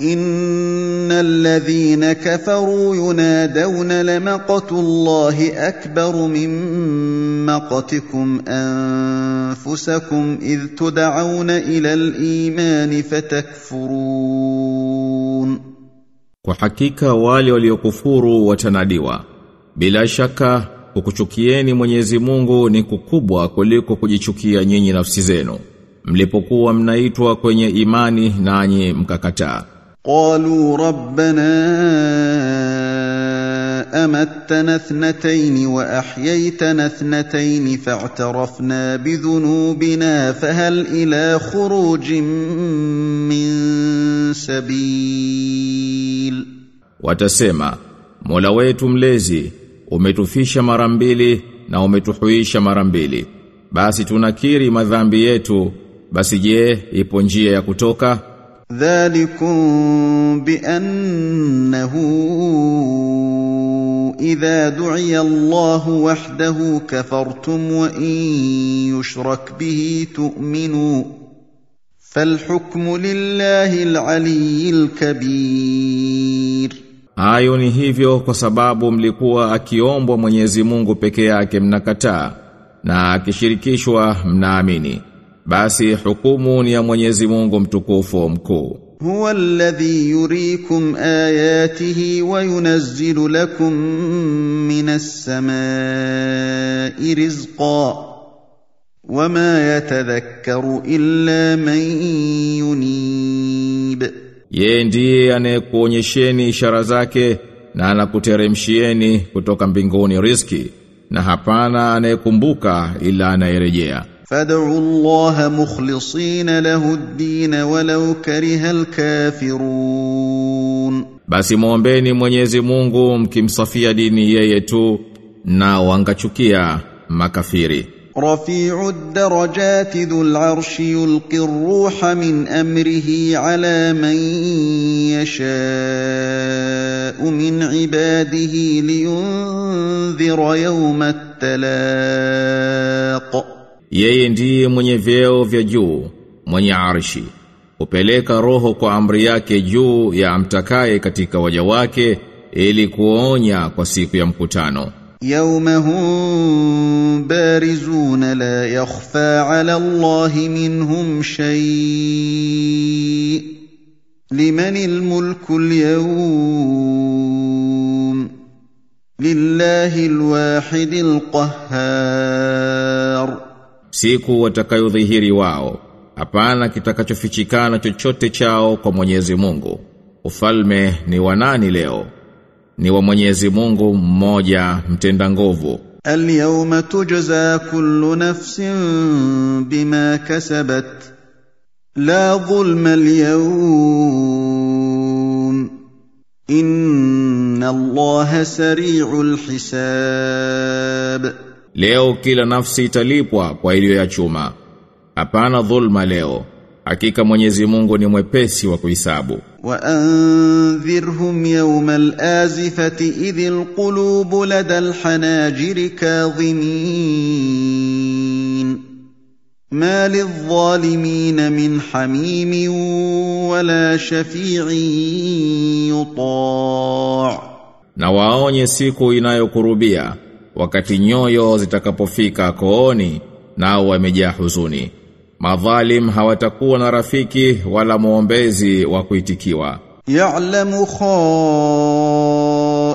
ان الذين كفروا ينادون لمقت الله اكبر من مقتكم انفسكم اذ تدعون الى الايمان فتكفرون Kwa hakika wale waliokufuru watanadiwa. Bila shaka kukuchukieni Mwenyezi Mungu ni kukubwa kuliko kujichukia nyinyi nafsi zenu. Mlipokuwa mnaitwa kwenye imani nanyi mkakataa. قالوا ربنا امتنا اثنتين واحييتنا اثنتين فاعترفنا بذنوبنا فهل الى خروج من سبيل Watasema, Mola wetu mlezi, umetufisha mara mbili na umetuhuisha mara mbili. Basi tunakiri madhambi yetu, basi je, ipo njia ya kutoka? ذلكم بانه اذا دعي الله وحده كفرتم وان يشرك به تؤمنوا فالحكم لله العلي الكبير Hayo ni hivyo kwa sababu mlikuwa akiombwa Mwenyezi Mungu peke yake mnakataa na akishirikishwa mnaamini. basi hukumu ni ya Mwenyezi Mungu mtukufu mkuu. Huwa alladhi yuriikum ayatihi wa yunazzilu lakum minas samaa'i rizqa wama yatadhakkaru illa man yunib, yeye ndiye anayekuonyesheni ishara zake na anakuteremshieni kutoka mbinguni riski na hapana anayekumbuka ila anayerejea. فادعوا الله مخلصين له الدين ولو كره الكافرون Basi muombeni Mwenyezi Mungu mkimsafia dini yeye tu na wangachukia makafiri. رفيع الدرجات ذو العرش يلقي الروح من امره على من يشاء من عباده لينذر يوم التلاق Yeye ndiye mwenye vyeo vya juu, mwenye arshi. Upeleka roho kwa amri yake juu ya amtakaye katika waja wake ili kuonya kwa siku ya mkutano. Yawma barizun la yakhfa ala Allah minhum shay. Liman almulku alyawm? Lillahi alwahid alqahhar siku watakayodhihiri wao. Hapana kitakachofichikana chochote chao kwa Mwenyezi Mungu. Ufalme ni wanani leo? Ni wa Mwenyezi Mungu mmoja mtenda nguvu Al-yawma tujza kullu nafsin bima kasabat. La dhulma al-yawm. Inna Allaha sari'ul hisab. Leo kila nafsi italipwa kwa iliyo ya chuma Hapana dhulma leo. Hakika Mwenyezi Mungu ni mwepesi wa kuhesabu. Wa anzirhum yawmal azifati idhil qulubu ladal hanajiri kadhimin. Ma lidh-dhalimin min hamimin wala shafi'i yuta'. Na waonye siku inayokurubia wakati nyoyo zitakapofika kooni nao wamejaa huzuni. Madhalim hawatakuwa na rafiki wala muombezi wa kuitikiwa. يعلم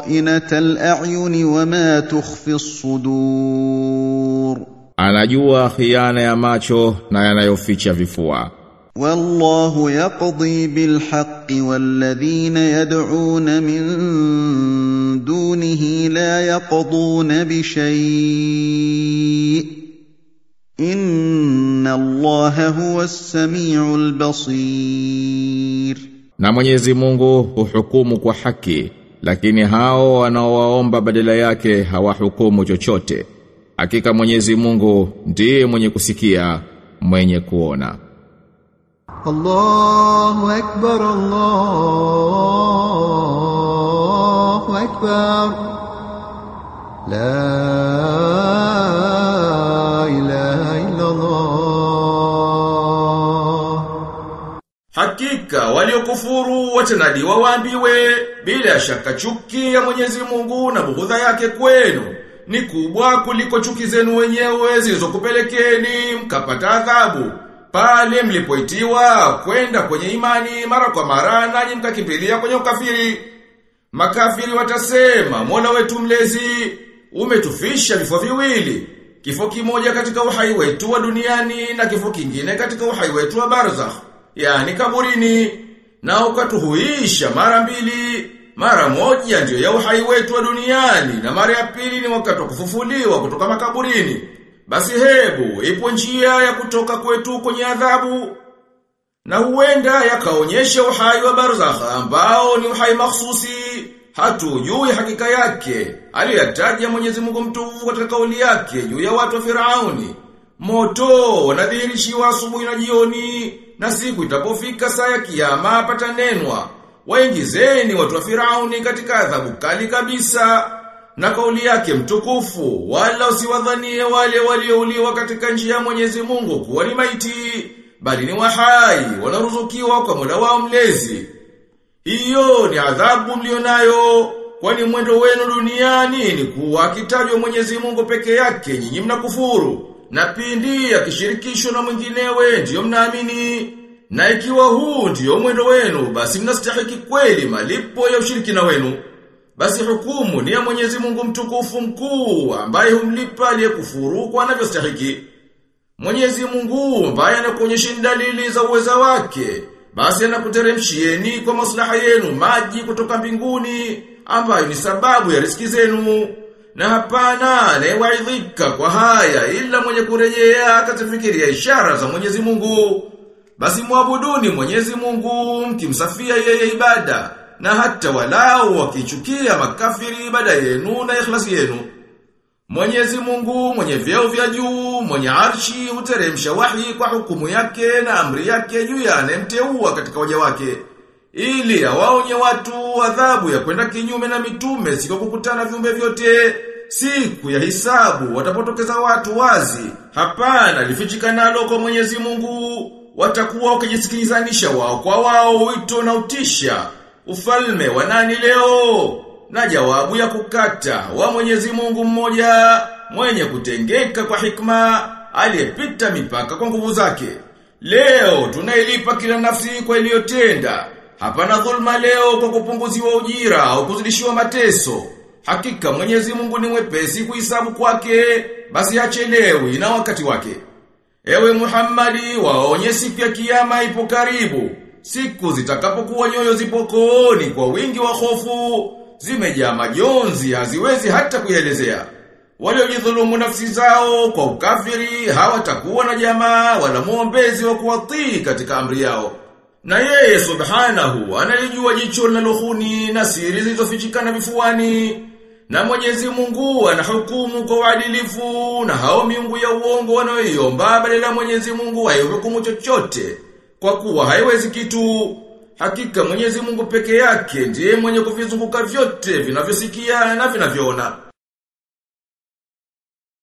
خائنه الاعين وما تخفي الصدور Anajua khiana ya macho na yanayoficha vifua. والله يقضي بالحق والذين يدعون من دونه لا يقضون بشيء ان الله هو السميع البصير Na Mwenyezi Mungu huhukumu kwa haki, lakini hao wanaowaomba badala yake hawahukumu chochote. Hakika Mwenyezi Mungu ndiye mwenye kusikia, mwenye kuona. الله أكبر الله أكبر Hakika waliokufuru watanadiwa waambiwe bila shaka chuki ya Mwenyezi Mungu na bughudha yake kwenu ni kubwa kuliko chuki zenu wenyewe zilizokupelekeni mkapata adhabu. Pale mlipoitiwa kwenda kwenye imani mara kwa mara nanyi mkakimbilia kwenye ukafiri. Makafiri watasema mola wetu mlezi umetufisha vifo viwili. Kifo kimoja katika uhai wetu wa duniani na kifo kingine katika uhai wetu wa barzakh, yani kaburini, na ukatuhuisha mara mbili. Mara moja ndiyo ya uhai wetu wa duniani na mara ya pili ni wakati wa kufufuliwa kutoka makaburini. Basi hebu ipo njia ya kutoka kwetu kwenye adhabu na huenda yakaonyesha uhai wa barzakh ambao ni uhai mahsusi hatujui hakika yake. Aliyataja Mwenyezi Mungu mtukufu katika kauli yake juu ya watu wa Firauni. Moto wanadhihirishiwa asubuhi na jioni na siku itapofika saa ya kiyama patanenwa. Waingizeni watu wa Firauni katika adhabu kali kabisa. Na kauli yake mtukufu wala usiwadhanie wale waliouliwa katika njia ya Mwenyezi Mungu kuwa ni maiti bali ni wahai wanaruzukiwa kwa Mola wao mlezi hiyo ni adhabu mlionayo kwani mwendo wenu duniani ni kuwa akitajwa Mwenyezi Mungu peke yake nyinyi mnakufuru. Na pindi akishirikishwa na mwinginewe ndiyo mnaamini. Na ikiwa huu ndiyo mwendo wenu basi mnastahiki kweli malipo ya ushirikina wenu. Basi hukumu ni ya Mwenyezi Mungu mtukufu mkuu ambaye humlipa aliyekufuru kwa anavyostahiki. Mwenyezi Mungu ambaye anakuonyesha dalili za uweza wake, basi anakuteremshieni kwa maslaha yenu maji kutoka mbinguni ambayo ni sababu ya riziki zenu. Na hapana anayewaidhika kwa haya ila mwenye kurejea akatafikiria ishara za Mwenyezi Mungu. Basi mwabuduni Mwenyezi Mungu mkimsafia yeye ibada na hata walau wakichukia makafiri ibada yenu na ikhlasi yenu. Mwenyezi Mungu mwenye vyeo vya juu, mwenye arshi huteremsha wahi kwa hukumu yake na amri yake juu ya anemteua katika waja wake. Ili awaonye watu adhabu ya kwenda kinyume na mitume siku kukutana viumbe vyote. Siku ya hisabu watapotokeza watu wazi. Hapana lifichika nalo kwa Mwenyezi Mungu. Watakuwa wakijisikilizanisha wao kwa wao wito na utisha. Ufalme wa nani leo? Na jawabu ya kukata wa Mwenyezi Mungu mmoja mwenye kutengeka kwa hikma aliyepita mipaka kwa nguvu zake. Leo tunailipa kila nafsi kwa iliyotenda. Hapana dhulma leo kwa kupunguziwa ujira au kuzidishiwa mateso. Hakika Mwenyezi Mungu ni mwepesi kuhesabu kwake, basi hachelewi na wakati wake. Ewe Muhammadi, waonye siku ya kiyama ipo karibu. Siku zitakapokuwa nyoyo zipokooni kwa wingi wa hofu, zimejaa majonzi haziwezi hata kuelezea. Waliojidhulumu nafsi zao kwa ukafiri hawatakuwa na jamaa wala muombezi wa kuwatii katika amri yao. Na yeye subhanahu analijua jicho lohuni na siri zilizofichikana vifuani. Na Mwenyezi Mungu anahukumu kwa uadilifu na hao miungu ya uongo wanaoiomba badala Mwenyezi Mungu haihukumu chochote kwa kuwa haiwezi kitu. Hakika Mwenyezi Mungu peke yake ndiye mwenye kuvizunguka vyote vinavyosikia na vinavyoona.